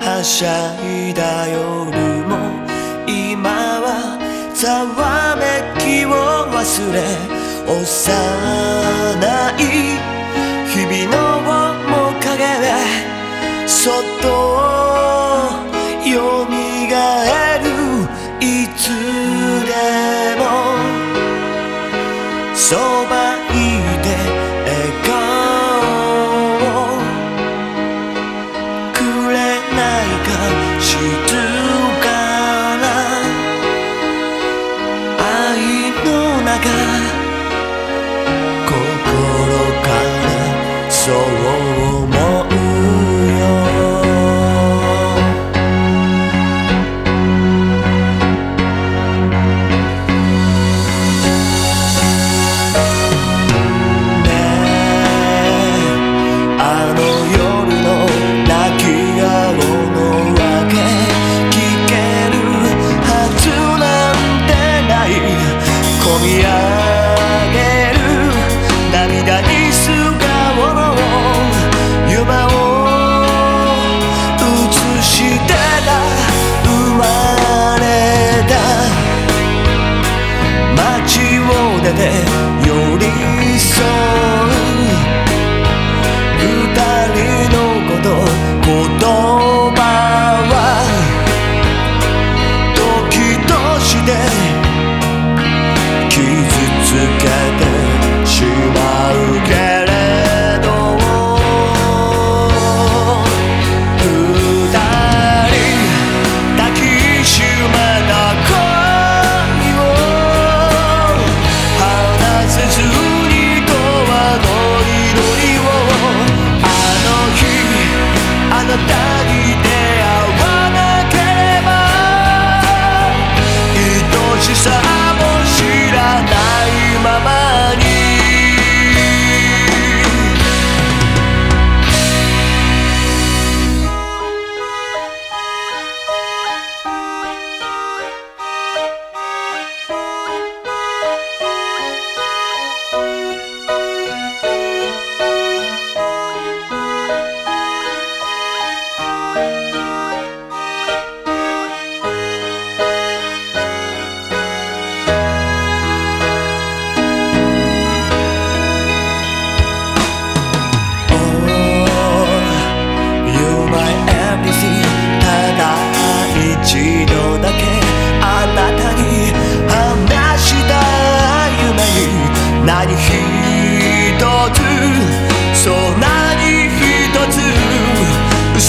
はしゃいだ夜も今はざわめきを忘れ幼い日々の面影でそっとよみがえるいつでもそば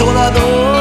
どう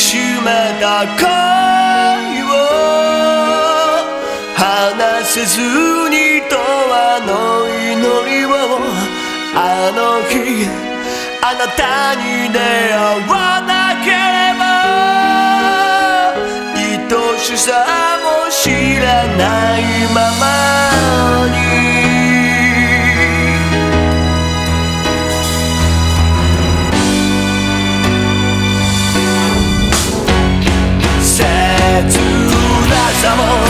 しめた恋を話せずに永遠の祈りをあの日あなたに出会わなければ愛しさ someone